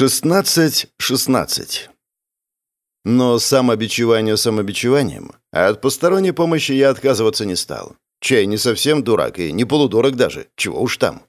16-16. Но самобичевание самобичеванием, а от посторонней помощи я отказываться не стал. Чай не совсем дурак и не полудурак даже, чего уж там.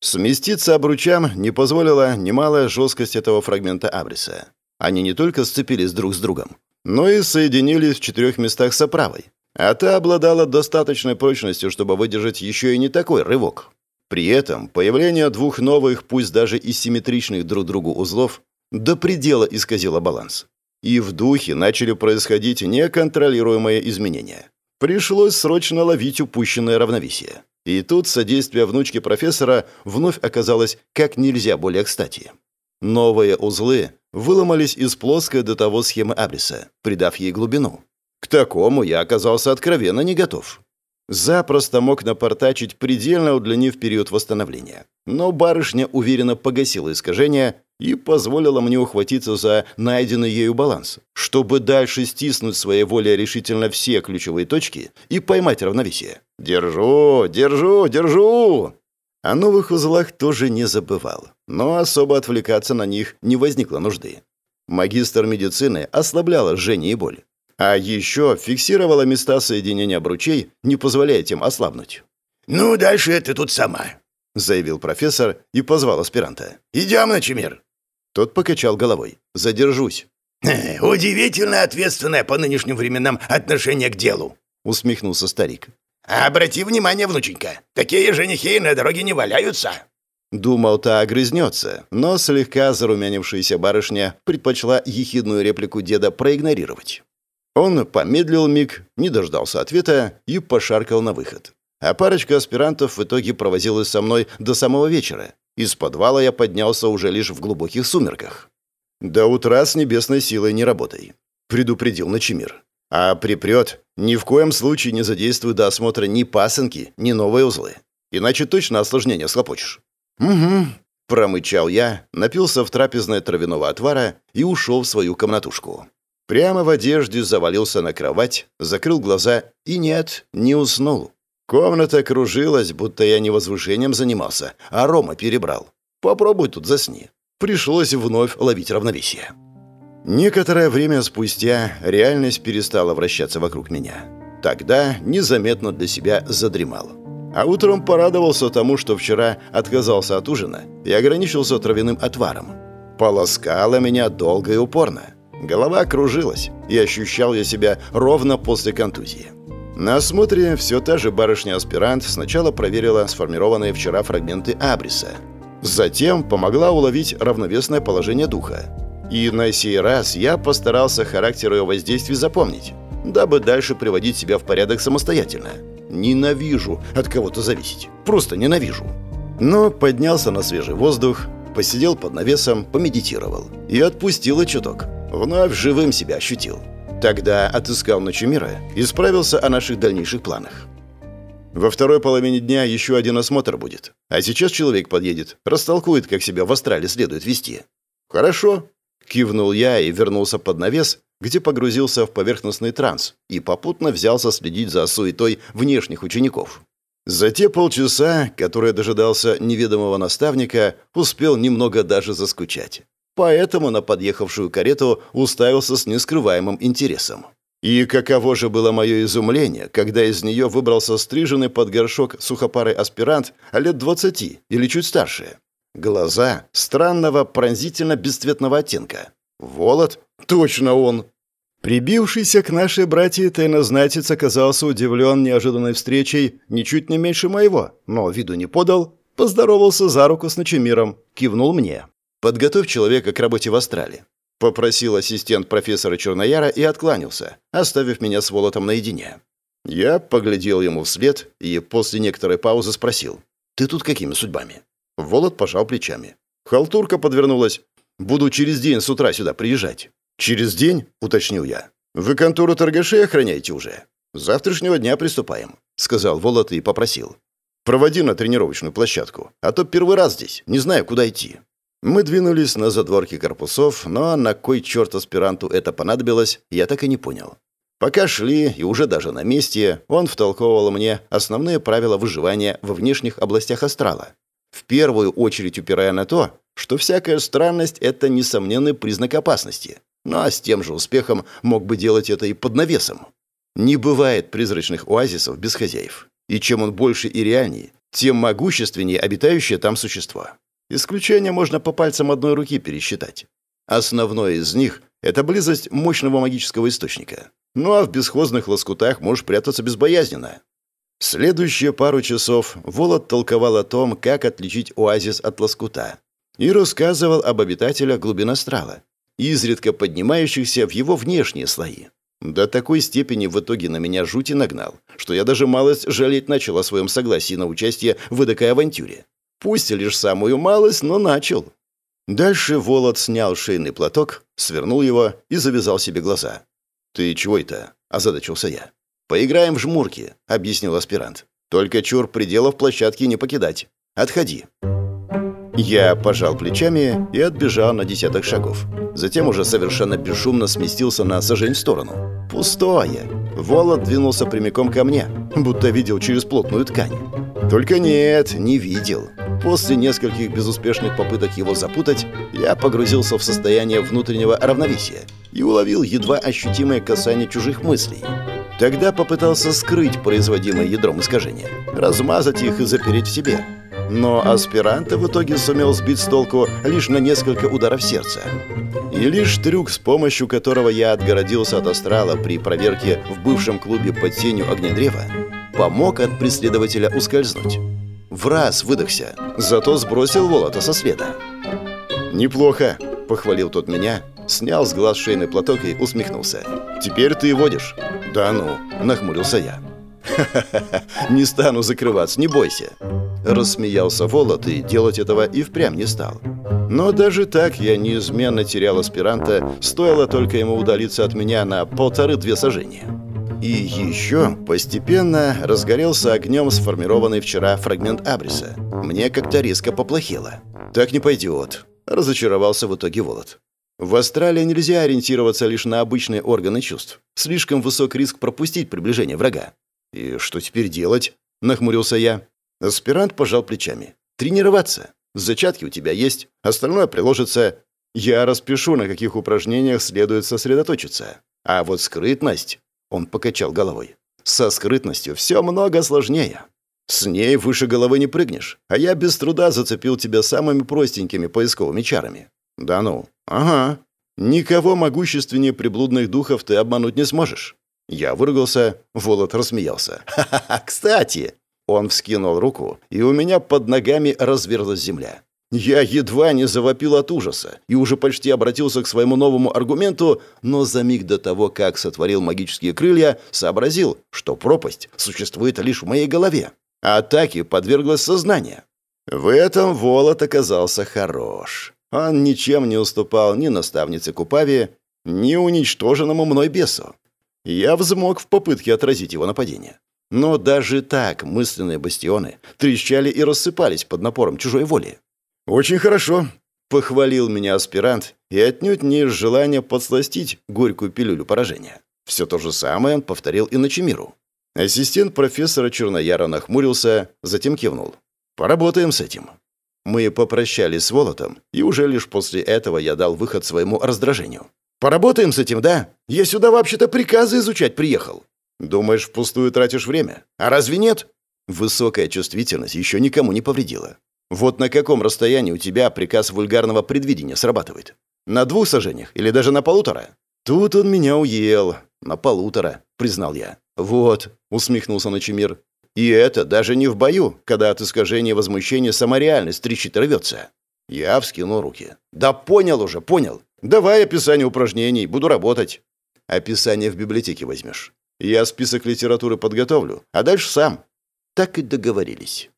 Сместиться обручам не позволила немалая жесткость этого фрагмента абриса. Они не только сцепились друг с другом, но и соединились в четырех местах с оправой. А та обладала достаточной прочностью, чтобы выдержать еще и не такой рывок. При этом появление двух новых, пусть даже и симметричных друг другу узлов, до предела исказило баланс. И в духе начали происходить неконтролируемые изменения. Пришлось срочно ловить упущенное равновесие. И тут содействие внучки профессора вновь оказалось как нельзя более кстати. Новые узлы выломались из плоской до того схемы абриса, придав ей глубину. К такому я оказался откровенно не готов. Запросто мог напортачить, предельно удлинив период восстановления. Но барышня уверенно погасила искажение и позволила мне ухватиться за найденный ею баланс, чтобы дальше стиснуть своей волей решительно все ключевые точки и поймать равновесие. «Держу, держу, держу!» О новых узлах тоже не забывал, но особо отвлекаться на них не возникло нужды. Магистр медицины ослабляла жжение и боль. А еще фиксировала места соединения обручей, не позволяя тем ослабнуть. «Ну, дальше ты тут сама», — заявил профессор и позвал аспиранта. «Идем, Начемир». Тот покачал головой. «Задержусь». «Удивительно ответственное по нынешним временам отношение к делу», — усмехнулся старик. «Обрати внимание, внученька, такие женихи на дороге не валяются». Думал, та огрызнется, но слегка зарумянившаяся барышня предпочла ехидную реплику деда проигнорировать. Он помедлил миг, не дождался ответа и пошаркал на выход. А парочка аспирантов в итоге провозилась со мной до самого вечера. Из подвала я поднялся уже лишь в глубоких сумерках. «До утра с небесной силой не работай», — предупредил Ночемир. «А припрет, ни в коем случае не задействуй до осмотра ни пасынки, ни новые узлы. Иначе точно осложнение схлопочешь». «Угу», — промычал я, напился в трапезное травяного отвара и ушел в свою комнатушку. Прямо в одежде завалился на кровать, закрыл глаза и нет, не уснул. Комната кружилась, будто я не возвышением занимался, а Рома перебрал. Попробуй тут засни. Пришлось вновь ловить равновесие. Некоторое время спустя реальность перестала вращаться вокруг меня. Тогда незаметно для себя задремал. А утром порадовался тому, что вчера отказался от ужина и ограничился травяным отваром. Полоскало меня долго и упорно. Голова кружилась, и ощущал я себя ровно после контузии. На осмотре все та же барышня-аспирант сначала проверила сформированные вчера фрагменты абриса. Затем помогла уловить равновесное положение духа. И на сей раз я постарался характер ее воздействий запомнить, дабы дальше приводить себя в порядок самостоятельно. Ненавижу от кого-то зависеть. Просто ненавижу. Но поднялся на свежий воздух, посидел под навесом, помедитировал. И отпустила чуток. Вновь живым себя ощутил. Тогда отыскал Ночемира и справился о наших дальнейших планах. Во второй половине дня еще один осмотр будет. А сейчас человек подъедет, растолкует, как себя в астрале следует вести. Хорошо. Кивнул я и вернулся под навес, где погрузился в поверхностный транс и попутно взялся следить за суетой внешних учеников. За те полчаса, которые дожидался неведомого наставника, успел немного даже заскучать поэтому на подъехавшую карету уставился с нескрываемым интересом. И каково же было мое изумление, когда из нее выбрался стриженный под горшок сухопарый аспирант лет двадцати или чуть старше. Глаза странного пронзительно-бесцветного оттенка. Волод? Точно он! Прибившийся к нашей братье тайнознатец оказался удивлен неожиданной встречей ничуть не меньше моего, но виду не подал, поздоровался за руку с Ночемиром, кивнул мне. Подготовь человека к работе в Астрале», — попросил ассистент профессора Чернояра и откланялся, оставив меня с Волотом наедине. Я поглядел ему вслед и после некоторой паузы спросил, «Ты тут какими судьбами?» Волод пожал плечами. «Халтурка подвернулась. Буду через день с утра сюда приезжать». «Через день?» — уточнил я. «Вы контору торгашей охраняете уже?» «С завтрашнего дня приступаем», — сказал Волод и попросил. «Проводи на тренировочную площадку, а то первый раз здесь, не знаю, куда идти». Мы двинулись на задворки корпусов, но на кой черт аспиранту это понадобилось, я так и не понял. Пока шли, и уже даже на месте, он втолковывал мне основные правила выживания во внешних областях астрала. В первую очередь упирая на то, что всякая странность – это несомненный признак опасности. Ну а с тем же успехом мог бы делать это и под навесом. Не бывает призрачных оазисов без хозяев. И чем он больше и реальнее, тем могущественнее обитающее там существо. Исключения можно по пальцам одной руки пересчитать. Основное из них – это близость мощного магического источника. Ну а в бесхозных лоскутах можешь прятаться безбоязненно. Следующие пару часов Волод толковал о том, как отличить оазис от лоскута, и рассказывал об обитателях глубин астрала, изредка поднимающихся в его внешние слои. До такой степени в итоге на меня жути нагнал, что я даже малость жалеть начал о своем согласии на участие в эдакой авантюре. Пусть лишь самую малость, но начал. Дальше Волод снял шейный платок, свернул его и завязал себе глаза. «Ты чего это?» – озадачился я. «Поиграем в жмурки», — объяснил аспирант. «Только чур пределов площадки не покидать. Отходи». Я пожал плечами и отбежал на десяток шагов. Затем уже совершенно бесшумно сместился на сажень в сторону. Пустое. Волод двинулся прямиком ко мне, будто видел через плотную ткань. Только нет, не видел. После нескольких безуспешных попыток его запутать, я погрузился в состояние внутреннего равновесия и уловил едва ощутимое касание чужих мыслей. Тогда попытался скрыть производимое ядром искажения, размазать их и запереть в себе. Но аспиранта в итоге сумел сбить с толку лишь на несколько ударов сердца. И лишь трюк, с помощью которого я отгородился от астрала при проверке в бывшем клубе под тенью огнедрева, помог от преследователя ускользнуть. В раз выдохся, зато сбросил Волота со следа. «Неплохо», — похвалил тот меня, снял с глаз шейный платок и усмехнулся. «Теперь ты водишь». «Да ну», — нахмурился я. «Ха-ха-ха, не стану закрываться, не бойся». Рассмеялся Волод и делать этого и впрямь не стал. Но даже так я неизменно терял аспиранта, стоило только ему удалиться от меня на полторы-две сажения. И еще постепенно разгорелся огнем сформированный вчера фрагмент абриса. Мне как-то резко поплохело. «Так не пойдет», — разочаровался в итоге Волод. В астрале нельзя ориентироваться лишь на обычные органы чувств. Слишком высок риск пропустить приближение врага. «И что теперь делать?» – нахмурился я. Аспирант пожал плечами. «Тренироваться. Зачатки у тебя есть, остальное приложится. Я распишу, на каких упражнениях следует сосредоточиться. А вот скрытность...» – он покачал головой. «Со скрытностью все много сложнее. С ней выше головы не прыгнешь, а я без труда зацепил тебя самыми простенькими поисковыми чарами. Да ну, ага. Никого могущественнее приблудных духов ты обмануть не сможешь. Я выругался, Волод рассмеялся. «Ха-ха-ха, кстати!» Он вскинул руку, и у меня под ногами разверзлась земля. Я едва не завопил от ужаса и уже почти обратился к своему новому аргументу, но за миг до того, как сотворил магические крылья, сообразил, что пропасть существует лишь в моей голове. А атаке подверглось сознание. В этом Волод оказался хорош. Он ничем не уступал ни наставнице Купаве, ни уничтоженному мной бесу. Я взмок в попытке отразить его нападение. Но даже так мысленные бастионы трещали и рассыпались под напором чужой воли. «Очень хорошо», — похвалил меня аспирант и отнюдь не из желания подсластить горькую пилюлю поражения. Все то же самое он повторил и на Чемиру. Ассистент профессора Чернояра нахмурился, затем кивнул. «Поработаем с этим». Мы попрощались с Волотом, и уже лишь после этого я дал выход своему раздражению. «Поработаем с этим, да? Я сюда вообще-то приказы изучать приехал». «Думаешь, впустую тратишь время? А разве нет?» Высокая чувствительность еще никому не повредила. Вот на каком расстоянии у тебя приказ вульгарного предвидения срабатывает? На двух сажениях или даже на полутора? Тут он меня уел. На полутора, признал я. Вот, усмехнулся Ночемир. И это даже не в бою, когда от искажения возмущения сама реальность трещит и рвется. Я вскинул руки. «Да понял уже, понял. Давай описание упражнений, буду работать». «Описание в библиотеке возьмешь. Я список литературы подготовлю, а дальше сам». Так и договорились.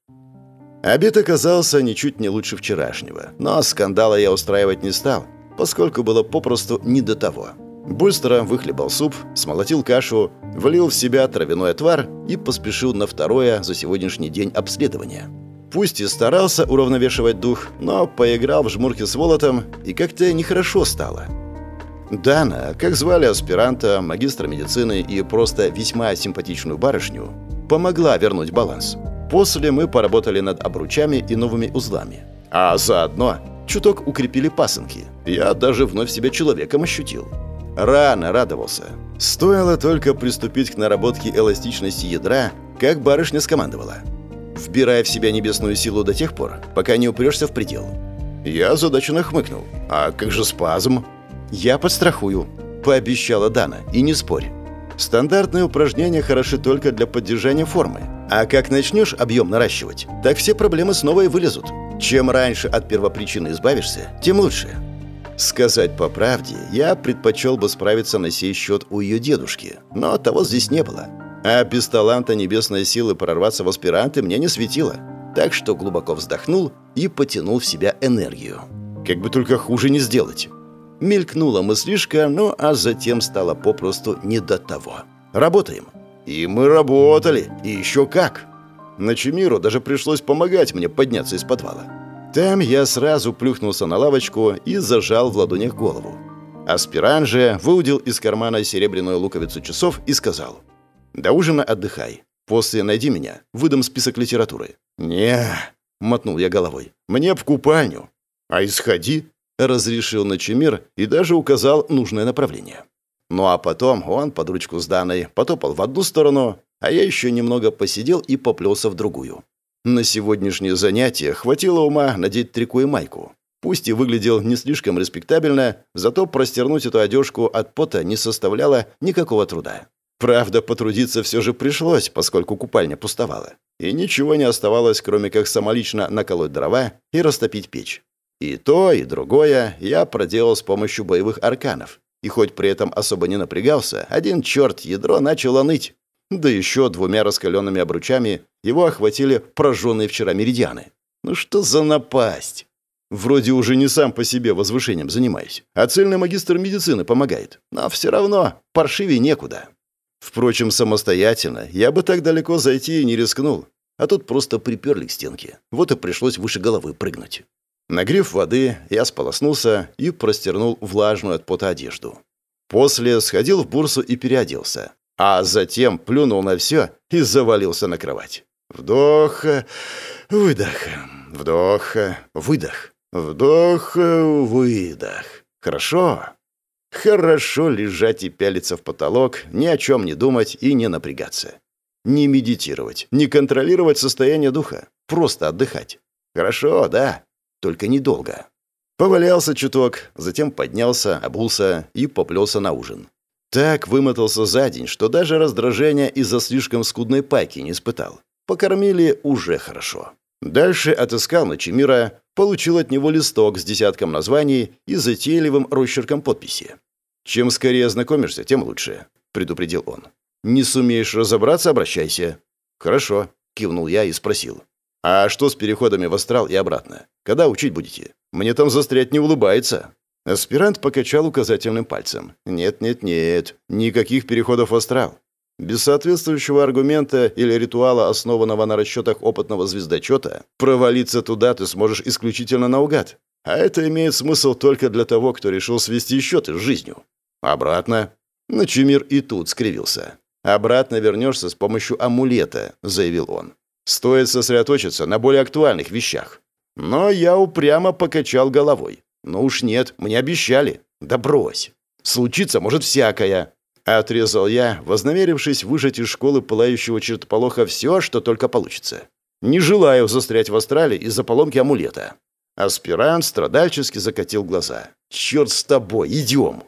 Обед оказался ничуть не лучше вчерашнего, но скандала я устраивать не стал, поскольку было попросту не до того. Быстро выхлебал суп, смолотил кашу, влил в себя травяной отвар и поспешил на второе за сегодняшний день обследование. Пусть и старался уравновешивать дух, но поиграл в жмурки с Волотом, и как-то нехорошо стало. Дана, как звали аспиранта, магистра медицины и просто весьма симпатичную барышню, помогла вернуть баланс. После мы поработали над обручами и новыми узлами. А заодно Чуток укрепили пасынки. Я даже вновь себя человеком ощутил. Рано радовался. Стоило только приступить к наработке эластичности ядра, как барышня скомандовала. Вбирай в себя небесную силу до тех пор, пока не упрешься в предел. Я задаченно хмыкнул. А как же спазм? Я подстрахую, пообещала Дана, и не спорь. Стандартные упражнения хороши только для поддержания формы. А как начнешь объем наращивать, так все проблемы снова и вылезут. Чем раньше от первопричины избавишься, тем лучше. Сказать по правде, я предпочел бы справиться на сей счет у ее дедушки, но того здесь не было. А без таланта небесной силы прорваться в аспиранты мне не светило. Так что глубоко вздохнул и потянул в себя энергию. Как бы только хуже не сделать. Мелькнула мыслишка, ну а затем стало попросту не до того. Работаем. И мы работали, и еще как. Начемиру даже пришлось помогать мне подняться из подвала. Там я сразу плюхнулся на лавочку и зажал в ладонях голову. Аспиран же выудил из кармана серебряную луковицу часов и сказал. «До ужина отдыхай. После найди меня, выдам список литературы». «Не», — мотнул я головой, — «мне в купальню». «А исходи», — разрешил Ночемир и даже указал нужное направление. Ну а потом он под ручку с Даной потопал в одну сторону, а я еще немного посидел и поплелся в другую. На сегодняшнее занятие хватило ума надеть трико и майку. Пусть и выглядел не слишком респектабельно, зато простернуть эту одежку от пота не составляло никакого труда. Правда, потрудиться все же пришлось, поскольку купальня пустовала. И ничего не оставалось, кроме как самолично наколоть дрова и растопить печь. И то, и другое я проделал с помощью боевых арканов. И хоть при этом особо не напрягался, один черт ядро начало ныть. Да еще двумя раскаленными обручами его охватили прожженные вчера меридианы. Ну что за напасть? Вроде уже не сам по себе возвышением занимаюсь, а цельный магистр медицины помогает. Но все равно паршивее некуда. Впрочем, самостоятельно я бы так далеко зайти и не рискнул. А тут просто приперли к стенке. Вот и пришлось выше головы прыгнуть. Нагрев воды, я сполоснулся и простернул влажную от пота одежду. После сходил в бурсу и переоделся а затем плюнул на все и завалился на кровать. Вдох, выдох, вдох, выдох, вдох, выдох. Хорошо. Хорошо лежать и пялиться в потолок, ни о чем не думать и не напрягаться. Не медитировать, не контролировать состояние духа, просто отдыхать. Хорошо, да, только недолго. Повалялся чуток, затем поднялся, обулся и поплелся на ужин. Так вымотался за день, что даже раздражения из-за слишком скудной пайки не испытал. Покормили уже хорошо. Дальше отыскал Ночемира, получил от него листок с десятком названий и затейливым росчерком подписи. «Чем скорее ознакомишься, тем лучше», — предупредил он. «Не сумеешь разобраться — обращайся». «Хорошо», — кивнул я и спросил. «А что с переходами в астрал и обратно? Когда учить будете? Мне там застрять не улыбается». Аспирант покачал указательным пальцем. «Нет-нет-нет, никаких переходов в астрал. Без соответствующего аргумента или ритуала, основанного на расчетах опытного звездочета, провалиться туда ты сможешь исключительно наугад. А это имеет смысл только для того, кто решил свести счеты с жизнью. Обратно. Начумир и тут скривился. «Обратно вернешься с помощью амулета», — заявил он. «Стоит сосредоточиться на более актуальных вещах». Но я упрямо покачал головой. «Ну уж нет, мне обещали». «Да брось. Случится может всякое». Отрезал я, вознамерившись выжать из школы пылающего чертополоха все, что только получится. Не желаю застрять в Австралии из-за поломки амулета. Аспирант страдальчески закатил глаза. «Черт с тобой, идем!»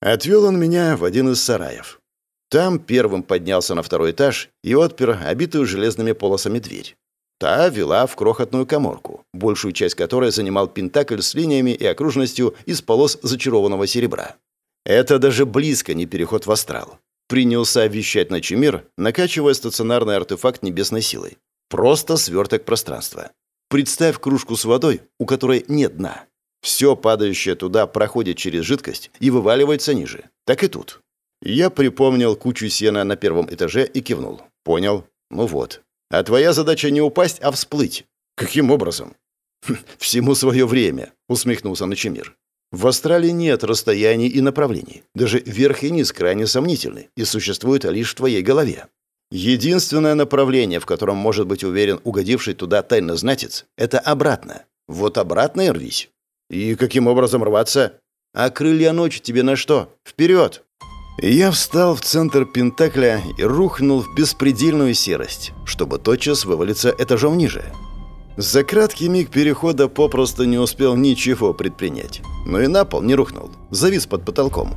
Отвел он меня в один из сараев. Там первым поднялся на второй этаж и отпер обитую железными полосами дверь. Та вела в крохотную коморку, большую часть которой занимал пентакль с линиями и окружностью из полос зачарованного серебра. Это даже близко не переход в астрал. Принялся вещать на Чемир, накачивая стационарный артефакт небесной силой. Просто сверток пространства. Представь кружку с водой, у которой нет дна. Все падающее туда проходит через жидкость и вываливается ниже. Так и тут. Я припомнил кучу сена на первом этаже и кивнул. Понял. Ну вот, а твоя задача не упасть, а всплыть. Каким образом? Хм, всему свое время, усмехнулся Ночемир. В Австралии нет расстояний и направлений. Даже верх и низ крайне сомнительны и существуют лишь в твоей голове. Единственное направление, в котором может быть уверен угодивший туда тайнознатец, это обратно. Вот обратно и рвись. И каким образом рваться? А крылья ночи тебе на что? Вперед! Я встал в центр Пентакля и рухнул в беспредельную серость, чтобы тотчас вывалиться этажом ниже. За краткий миг перехода попросту не успел ничего предпринять. Но и на пол не рухнул, завис под потолком.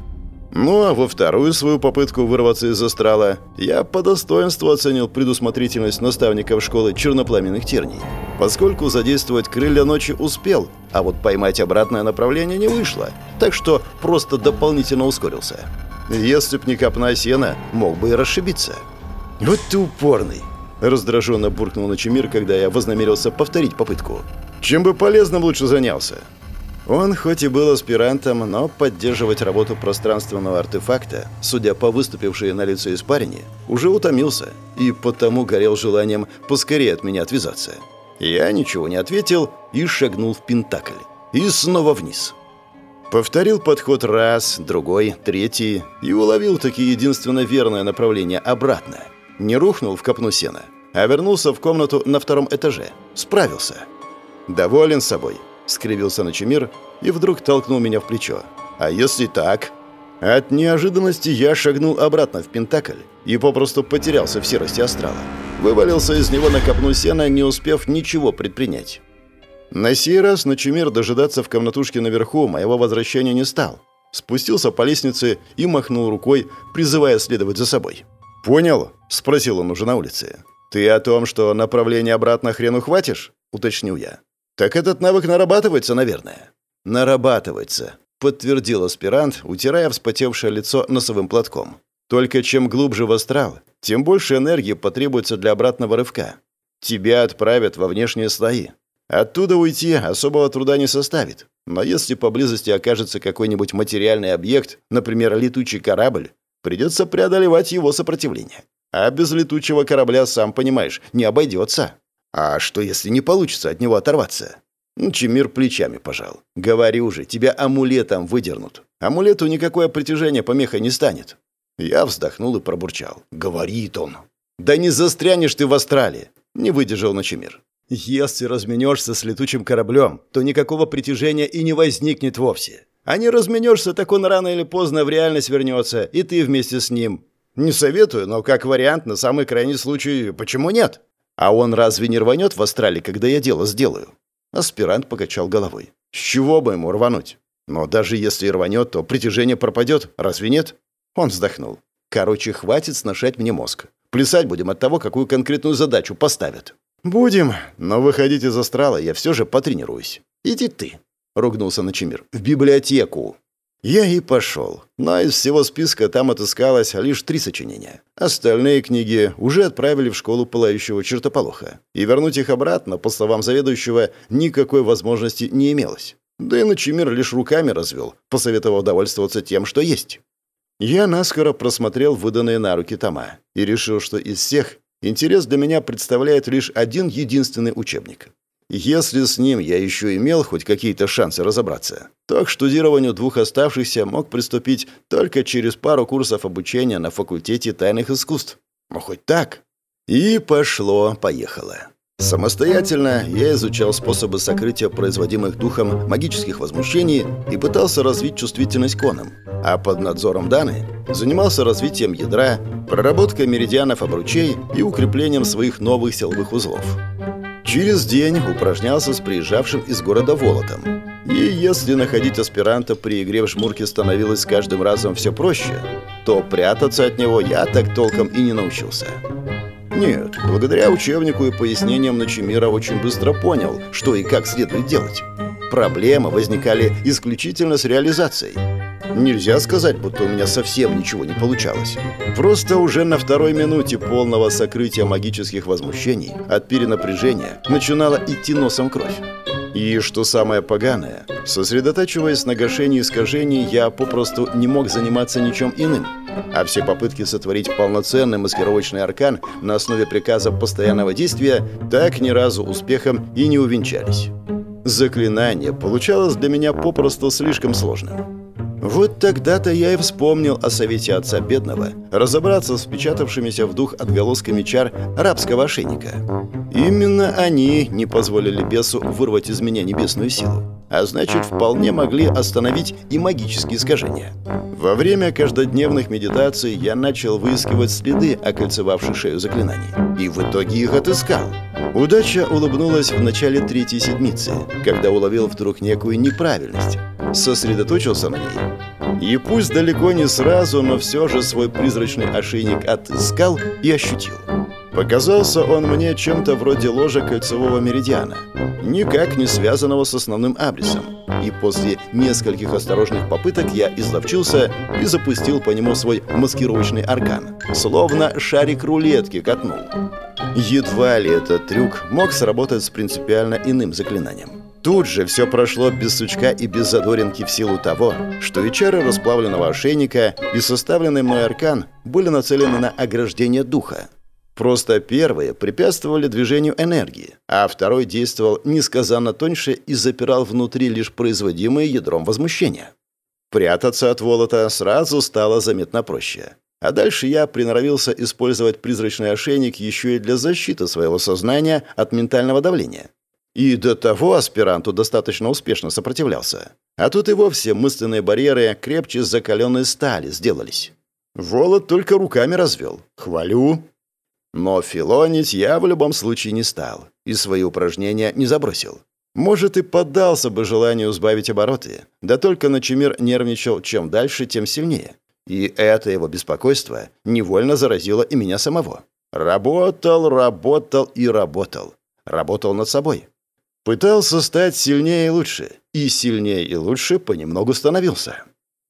Ну а во вторую свою попытку вырваться из астрала я по достоинству оценил предусмотрительность наставников школы чернопламенных терний, поскольку задействовать крылья ночи успел, а вот поймать обратное направление не вышло, так что просто дополнительно ускорился. Если б не копна сена, мог бы и расшибиться. «Вот ты упорный!» Раздраженно буркнул Ночемир, когда я вознамерился повторить попытку. «Чем бы полезным лучше занялся?» Он хоть и был аспирантом, но поддерживать работу пространственного артефакта, судя по выступившей на лице испарине, уже утомился и потому горел желанием поскорее от меня отвязаться. Я ничего не ответил и шагнул в Пентакль. И снова вниз. Повторил подход раз, другой, третий и уловил таки единственно верное направление обратно. Не рухнул в копну сена, а вернулся в комнату на втором этаже. Справился. «Доволен собой», — скривился Ночемир и вдруг толкнул меня в плечо. «А если так?» От неожиданности я шагнул обратно в Пентакль и попросту потерялся в серости астрала. Вывалился из него на копну сена, не успев ничего предпринять. На сей раз Ночемир дожидаться в комнатушке наверху моего возвращения не стал. Спустился по лестнице и махнул рукой, призывая следовать за собой. «Понял?» – спросил он уже на улице. «Ты о том, что направление обратно хрену хватишь?» – уточнил я. «Так этот навык нарабатывается, наверное». «Нарабатывается», – подтвердил аспирант, утирая вспотевшее лицо носовым платком. «Только чем глубже в астрал, тем больше энергии потребуется для обратного рывка. Тебя отправят во внешние слои. Оттуда уйти особого труда не составит. Но если поблизости окажется какой-нибудь материальный объект, например, летучий корабль, придется преодолевать его сопротивление. А без летучего корабля, сам понимаешь, не обойдется. А что, если не получится от него оторваться? Чемир плечами пожал. Говорю же, тебя амулетом выдернут. Амулету никакое притяжение помеха не станет. Я вздохнул и пробурчал. Говорит он. Да не застрянешь ты в Австралии. Не выдержал Ночемир. Если разменешься с летучим кораблем, то никакого притяжения и не возникнет вовсе. А не разменешься, так он рано или поздно в реальность вернется, и ты вместе с ним. Не советую, но как вариант, на самый крайний случай, почему нет? А он разве не рванет в астрале, когда я дело сделаю? Аспирант покачал головой. С чего бы ему рвануть? Но даже если и рванет, то притяжение пропадет, разве нет? Он вздохнул. Короче, хватит сношать мне мозг. Плясать будем от того, какую конкретную задачу поставят. «Будем, но выходить из астрала я все же потренируюсь. Иди ты», — ругнулся Ночемир, — «в библиотеку». Я и пошел, но из всего списка там отыскалось лишь три сочинения. Остальные книги уже отправили в школу пылающего чертополоха, и вернуть их обратно, по словам заведующего, никакой возможности не имелось. Да и Ночемир лишь руками развел, посоветовав довольствоваться тем, что есть. Я наскоро просмотрел выданные на руки тома и решил, что из всех интерес для меня представляет лишь один единственный учебник. Если с ним я еще имел хоть какие-то шансы разобраться, то к штудированию двух оставшихся мог приступить только через пару курсов обучения на факультете тайных искусств. Ну, хоть так. И пошло-поехало. Самостоятельно я изучал способы сокрытия производимых духом магических возмущений и пытался развить чувствительность конам, а под надзором Даны занимался развитием ядра, проработкой меридианов обручей и укреплением своих новых силовых узлов. Через день упражнялся с приезжавшим из города Волотом. И если находить аспиранта при игре в жмурки становилось с каждым разом все проще, то прятаться от него я так толком и не научился. Нет, благодаря учебнику и пояснениям Ночемира очень быстро понял, что и как следует делать. Проблемы возникали исключительно с реализацией. Нельзя сказать, будто у меня совсем ничего не получалось. Просто уже на второй минуте полного сокрытия магических возмущений от перенапряжения начинала идти носом кровь. И что самое поганое, сосредотачиваясь на гашении искажений, я попросту не мог заниматься ничем иным. А все попытки сотворить полноценный маскировочный аркан на основе приказа постоянного действия так ни разу успехом и не увенчались. Заклинание получалось для меня попросту слишком сложным. Вот тогда-то я и вспомнил о совете отца бедного разобраться с впечатавшимися в дух отголосками чар рабского ошейника. Именно они не позволили бесу вырвать из меня небесную силу. А значит, вполне могли остановить и магические искажения. Во время каждодневных медитаций я начал выискивать следы окольцевавших шею заклинаний. И в итоге их отыскал. Удача улыбнулась в начале третьей седмицы, когда уловил вдруг некую неправильность. Сосредоточился на ней. И пусть далеко не сразу, но все же свой призрачный ошейник отыскал и ощутил. Показался он мне чем-то вроде ложа кольцевого меридиана, никак не связанного с основным абрисом. И после нескольких осторожных попыток я изловчился и запустил по нему свой маскировочный аркан, словно шарик рулетки катнул. Едва ли этот трюк мог сработать с принципиально иным заклинанием. Тут же все прошло без сучка и без задоринки в силу того, что и чары расплавленного ошейника и составленный мной аркан были нацелены на ограждение духа. Просто первые препятствовали движению энергии, а второй действовал несказанно тоньше и запирал внутри лишь производимые ядром возмущения. Прятаться от Волота сразу стало заметно проще. А дальше я приноровился использовать призрачный ошейник еще и для защиты своего сознания от ментального давления. И до того аспиранту достаточно успешно сопротивлялся. А тут и вовсе мысленные барьеры крепче закаленной стали сделались. Волод только руками развел. Хвалю. Но филонить я в любом случае не стал и свои упражнения не забросил. Может, и поддался бы желанию сбавить обороты, да только Ночемир нервничал чем дальше, тем сильнее. И это его беспокойство невольно заразило и меня самого. Работал, работал и работал. Работал над собой. Пытался стать сильнее и лучше. И сильнее и лучше понемногу становился.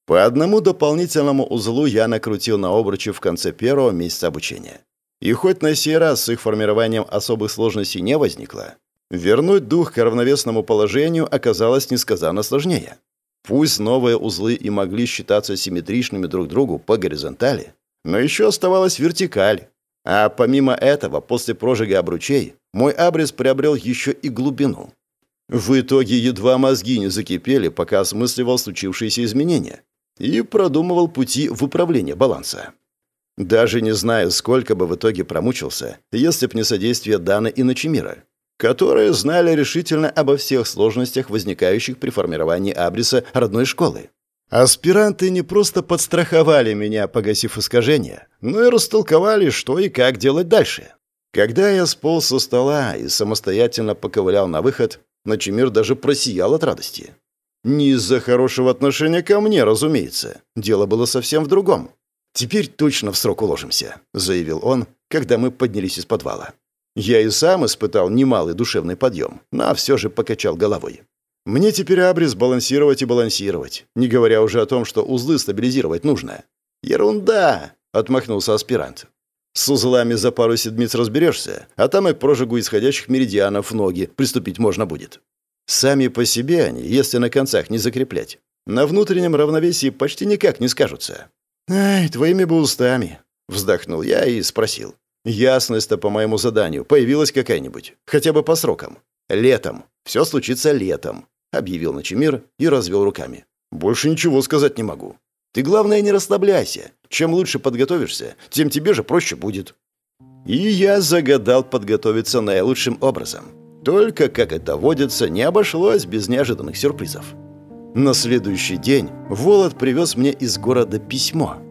По одному дополнительному узлу я накрутил на обручи в конце первого месяца обучения. И хоть на сей раз с их формированием особых сложностей не возникло, вернуть дух к равновесному положению оказалось несказанно сложнее. Пусть новые узлы и могли считаться симметричными друг другу по горизонтали, но еще оставалась вертикаль. А помимо этого, после прожига обручей, мой абрис приобрел еще и глубину. В итоге едва мозги не закипели, пока осмысливал случившиеся изменения и продумывал пути выправления баланса. Даже не знаю, сколько бы в итоге промучился, если б не содействие Даны и Ночемира, которые знали решительно обо всех сложностях, возникающих при формировании абриса родной школы. Аспиранты не просто подстраховали меня, погасив искажения, но и растолковали, что и как делать дальше. Когда я сполз со стола и самостоятельно поковылял на выход, Ночемир даже просиял от радости. Не из-за хорошего отношения ко мне, разумеется. Дело было совсем в другом. «Теперь точно в срок уложимся», — заявил он, когда мы поднялись из подвала. Я и сам испытал немалый душевный подъем, но все же покачал головой. Мне теперь абрис балансировать и балансировать, не говоря уже о том, что узлы стабилизировать нужно. «Ерунда!» — отмахнулся аспирант. «С узлами за пару седмиц разберешься, а там и к прожигу исходящих меридианов ноги приступить можно будет. Сами по себе они, если на концах не закреплять, на внутреннем равновесии почти никак не скажутся. «Ай, твоими бы устами», — вздохнул я и спросил. «Ясность-то по моему заданию появилась какая-нибудь? Хотя бы по срокам?» «Летом. Все случится летом», — объявил Ночемир и развел руками. «Больше ничего сказать не могу. Ты, главное, не расслабляйся. Чем лучше подготовишься, тем тебе же проще будет». И я загадал подготовиться наилучшим образом. Только, как это водится, не обошлось без неожиданных сюрпризов. На следующий день Волод привез мне из города письмо –